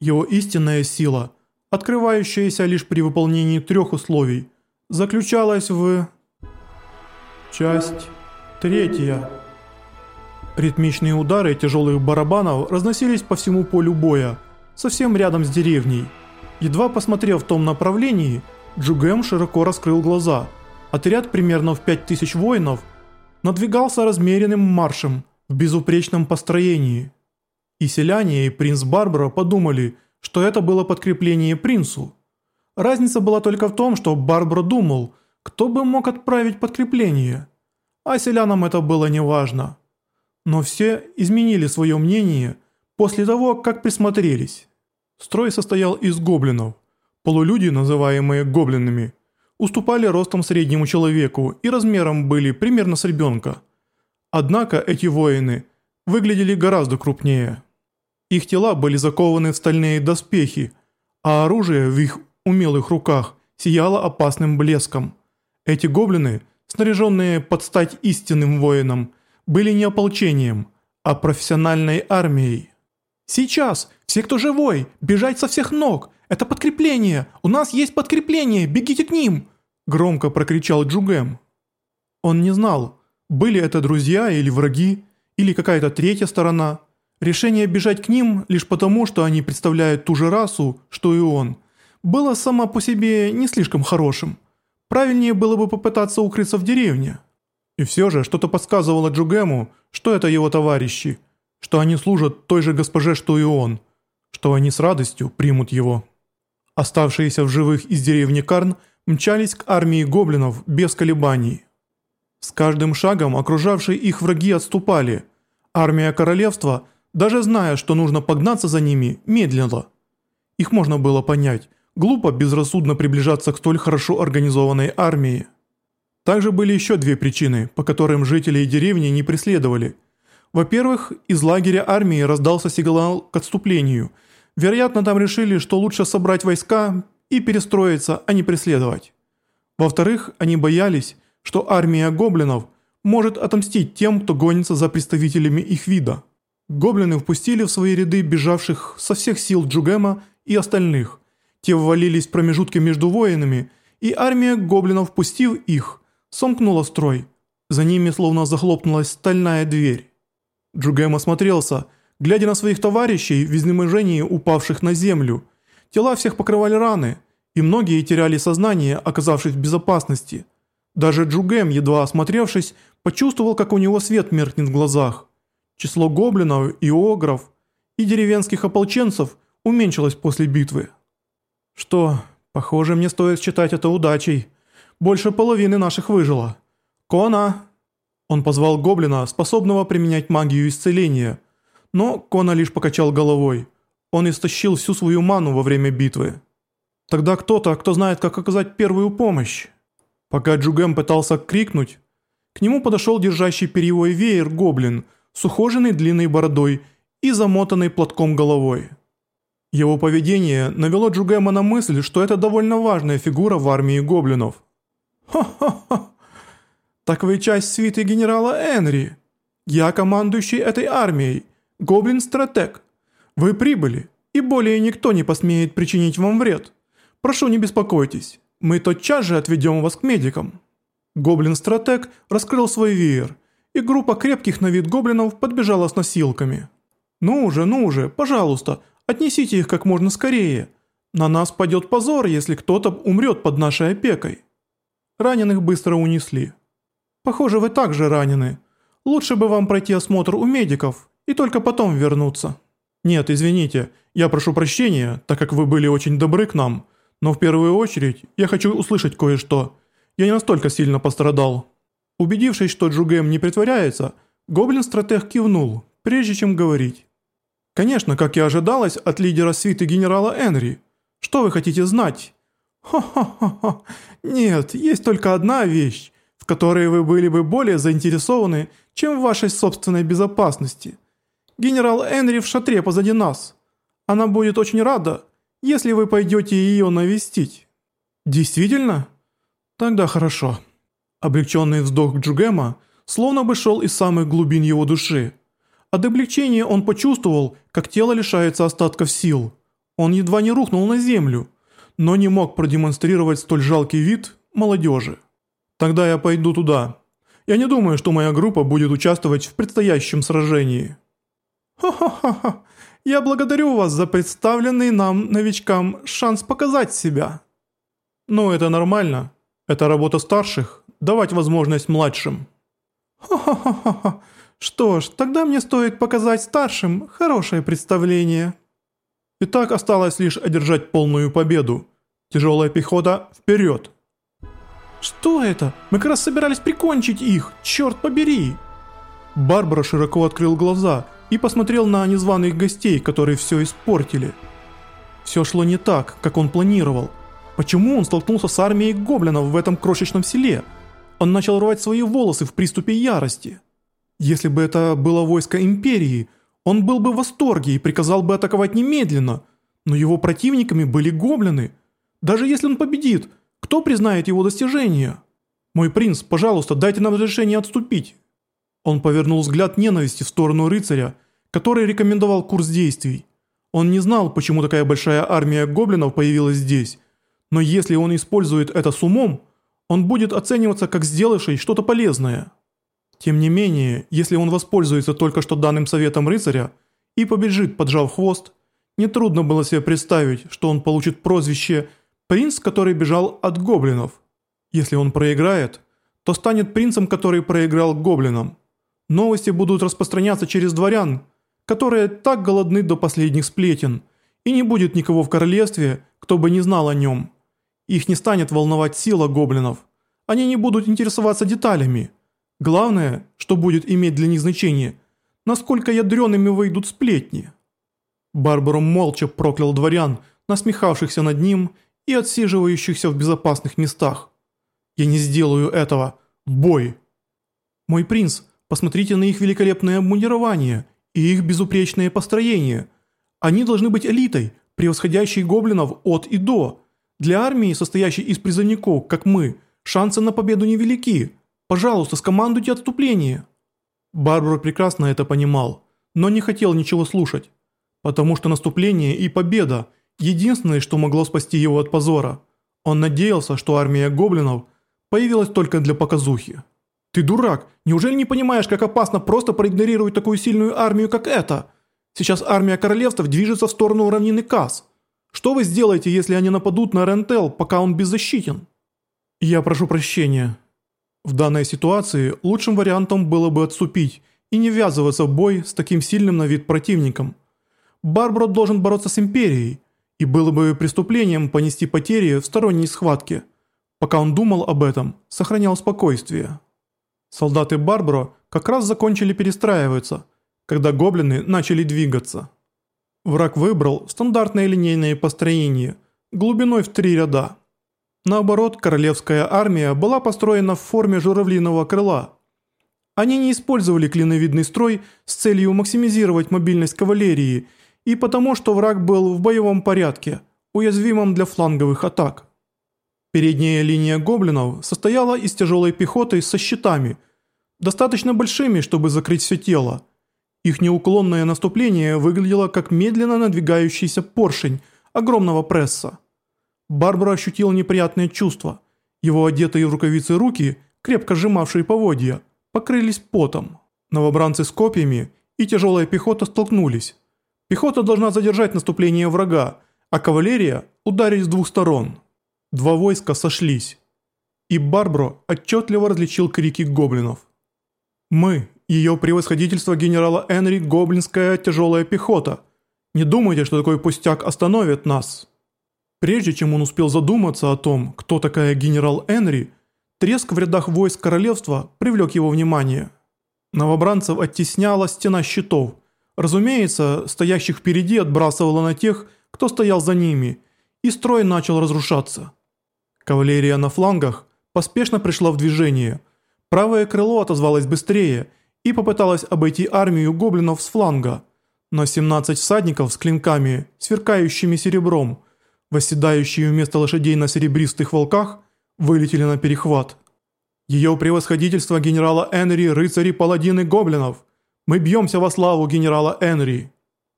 Его истинная сила, открывающаяся лишь при выполнении трех условий, заключалась в... Часть третья. Ритмичные удары тяжелых барабанов разносились по всему полю боя, совсем рядом с деревней. Едва посмотрев в том направлении, Джугэм широко раскрыл глаза. Отряд примерно в 5000 воинов надвигался размеренным маршем в безупречном построении. И селяне, и принц Барбара подумали, что это было подкрепление принцу. Разница была только в том, что Барбара думал, кто бы мог отправить подкрепление. А селянам это было неважно. Но все изменили свое мнение после того, как присмотрелись. Строй состоял из гоблинов. Полулюди, называемые гоблинами, уступали ростом среднему человеку и размером были примерно с ребенка. Однако эти воины выглядели гораздо крупнее. Их тела были закованы в стальные доспехи, а оружие в их умелых руках сияло опасным блеском. Эти гоблины, снаряженные под стать истинным воинам, были не ополчением, а профессиональной армией. «Сейчас! Все, кто живой! Бежать со всех ног! Это подкрепление! У нас есть подкрепление! Бегите к ним!» Громко прокричал Джугэм. Он не знал, были это друзья или враги, или какая-то третья сторона. Решение бежать к ним лишь потому, что они представляют ту же расу, что и он, было само по себе не слишком хорошим. Правильнее было бы попытаться укрыться в деревне. И все же что-то подсказывало Джугему, что это его товарищи, что они служат той же госпоже, что и он, что они с радостью примут его. Оставшиеся в живых из деревни Карн мчались к армии гоблинов без колебаний. С каждым шагом окружавшие их враги отступали. Армия королевства, даже зная, что нужно погнаться за ними, медленно. Их можно было понять. Глупо безрассудно приближаться к столь хорошо организованной армии. Также были еще две причины, по которым жителей деревни не преследовали. Во-первых, из лагеря армии раздался сигнал к отступлению. Вероятно, там решили, что лучше собрать войска и перестроиться, а не преследовать. Во-вторых, они боялись, что армия гоблинов может отомстить тем, кто гонится за представителями их вида. Гоблины впустили в свои ряды бежавших со всех сил Джугема и остальных. Те ввалились в промежутки между воинами, и армия гоблинов, впустив их, сомкнула строй. За ними словно захлопнулась стальная дверь. Джугем осмотрелся, глядя на своих товарищей в изнеможении упавших на землю. Тела всех покрывали раны, и многие теряли сознание, оказавшись в безопасности. Даже Джугем, едва осмотревшись, почувствовал, как у него свет меркнет в глазах. Число гоблинов и огров и деревенских ополченцев уменьшилось после битвы. Что, похоже, мне стоит считать это удачей. Больше половины наших выжило. Кона! Он позвал гоблина, способного применять магию исцеления. Но Кона лишь покачал головой. Он истощил всю свою ману во время битвы. Тогда кто-то, кто знает, как оказать первую помощь. Пока Джугем пытался крикнуть, к нему подошел держащий перьевой веер гоблин с ухоженной длинной бородой и замотанной платком головой. Его поведение навело Джугема на мысль, что это довольно важная фигура в армии гоблинов. «Ха-ха-ха! Так вы часть свиты генерала Энри. Я командующий этой армией, гоблин-стратег. Вы прибыли, и более никто не посмеет причинить вам вред. Прошу, не беспокойтесь. Мы тотчас же отведем вас к медикам». Гоблин-стратег раскрыл свой веер, и группа крепких на вид гоблинов подбежала с носилками. «Ну уже, ну уже, пожалуйста, отнесите их как можно скорее. На нас пойдет позор, если кто-то умрет под нашей опекой». Раненых быстро унесли. «Похоже, вы также ранены. Лучше бы вам пройти осмотр у медиков и только потом вернуться». «Нет, извините, я прошу прощения, так как вы были очень добры к нам». Но в первую очередь я хочу услышать кое-что. Я не настолько сильно пострадал». Убедившись, что Джугэм не притворяется, гоблин-стратег кивнул, прежде чем говорить. «Конечно, как и ожидалось от лидера свиты генерала Энри. Что вы хотите знать?» «Хо-хо-хо-хо, нет, есть только одна вещь, в которой вы были бы более заинтересованы, чем в вашей собственной безопасности. Генерал Энри в шатре позади нас. Она будет очень рада, если вы пойдете ее навестить». «Действительно? Тогда хорошо». Облегченный вздох Джугема словно бы шел из самых глубин его души. От облегчения он почувствовал, как тело лишается остатков сил. Он едва не рухнул на землю, но не мог продемонстрировать столь жалкий вид молодежи. Тогда я пойду туда. Я не думаю, что моя группа будет участвовать в предстоящем сражении. Ха-ха-ха. Я благодарю вас за представленный нам, новичкам, шанс показать себя. Ну, это нормально. Это работа старших, давать возможность младшим. Ха-ха-ха. Что ж, тогда мне стоит показать старшим хорошее представление. И так осталось лишь одержать полную победу. Тяжелая пехота вперед. Что это? Мы как раз собирались прикончить их, черт побери. Барбара широко открыл глаза и посмотрел на незваных гостей, которые все испортили. Все шло не так, как он планировал. Почему он столкнулся с армией гоблинов в этом крошечном селе? Он начал рвать свои волосы в приступе ярости. Если бы это было войско Империи, он был бы в восторге и приказал бы атаковать немедленно, но его противниками были гоблины. Даже если он победит, кто признает его достижения? Мой принц, пожалуйста, дайте нам разрешение отступить. Он повернул взгляд ненависти в сторону рыцаря, который рекомендовал курс действий. Он не знал, почему такая большая армия гоблинов появилась здесь, но если он использует это с умом, он будет оцениваться как сделавший что-то полезное. Тем не менее, если он воспользуется только что данным советом рыцаря и побежит, поджав хвост, нетрудно было себе представить, что он получит прозвище «принц, который бежал от гоблинов». Если он проиграет, то станет принцем, который проиграл гоблинам. Новости будут распространяться через дворян, которые так голодны до последних сплетен, и не будет никого в королевстве, кто бы не знал о нем. Их не станет волновать сила гоблинов. Они не будут интересоваться деталями – Главное, что будет иметь для них значение, насколько ядреными выйдут сплетни. Барбару молча проклял дворян, насмехавшихся над ним и отсиживающихся в безопасных местах. «Я не сделаю этого! Бой!» «Мой принц, посмотрите на их великолепное обмундирование и их безупречное построение. Они должны быть элитой, превосходящей гоблинов от и до. Для армии, состоящей из призывников, как мы, шансы на победу невелики». Пожалуйста, скомандуйте отступление». Барбара прекрасно это понимал, но не хотел ничего слушать, потому что наступление и победа – единственное, что могло спасти его от позора. Он надеялся, что армия гоблинов появилась только для показухи. «Ты дурак, неужели не понимаешь, как опасно просто проигнорировать такую сильную армию, как эта? Сейчас армия королевств движется в сторону равнины Кас. Что вы сделаете, если они нападут на Рентел, пока он беззащитен?» «Я прошу прощения», в данной ситуации лучшим вариантом было бы отступить и не ввязываться в бой с таким сильным на вид противником. Барбаро должен бороться с Империей, и было бы преступлением понести потери в сторонней схватке. Пока он думал об этом, сохранял спокойствие. Солдаты Барбаро как раз закончили перестраиваться, когда гоблины начали двигаться. Враг выбрал стандартное линейное построение, глубиной в три ряда. Наоборот, королевская армия была построена в форме журавлиного крыла. Они не использовали клиновидный строй с целью максимизировать мобильность кавалерии и потому, что враг был в боевом порядке, уязвимым для фланговых атак. Передняя линия гоблинов состояла из тяжелой пехоты со щитами, достаточно большими, чтобы закрыть все тело. Их неуклонное наступление выглядело как медленно надвигающийся поршень огромного пресса. Барбара ощутила неприятное чувство. Его одетые в рукавицы руки, крепко сжимавшие поводья, покрылись потом. Новобранцы с копьями и тяжелая пехота столкнулись. Пехота должна задержать наступление врага, а кавалерия ударить с двух сторон. Два войска сошлись. И Барбро отчетливо различил крики гоблинов. «Мы, ее превосходительство генерала Энри, гоблинская тяжелая пехота. Не думайте, что такой пустяк остановит нас». Прежде чем он успел задуматься о том, кто такая генерал Энри, треск в рядах войск королевства привлек его внимание. Новобранцев оттесняла стена щитов. Разумеется, стоящих впереди отбрасывала на тех, кто стоял за ними, и строй начал разрушаться. Кавалерия на флангах поспешно пришла в движение. Правое крыло отозвалось быстрее и попыталось обойти армию гоблинов с фланга. Но 17 всадников с клинками, сверкающими серебром – восседающие вместо лошадей на серебристых волках, вылетели на перехват. Ее превосходительство генерала Энри, рыцари, паладины, гоблинов. Мы бьемся во славу генерала Энри.